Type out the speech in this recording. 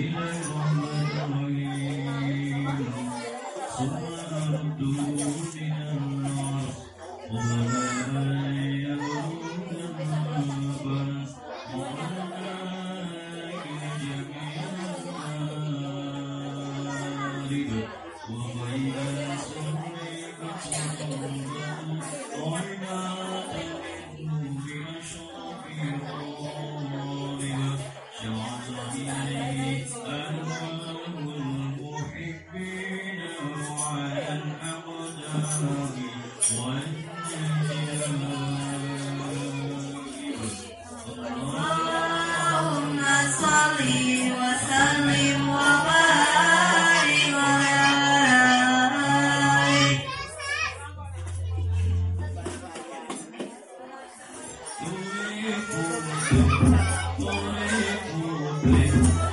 你爱我 Thank you.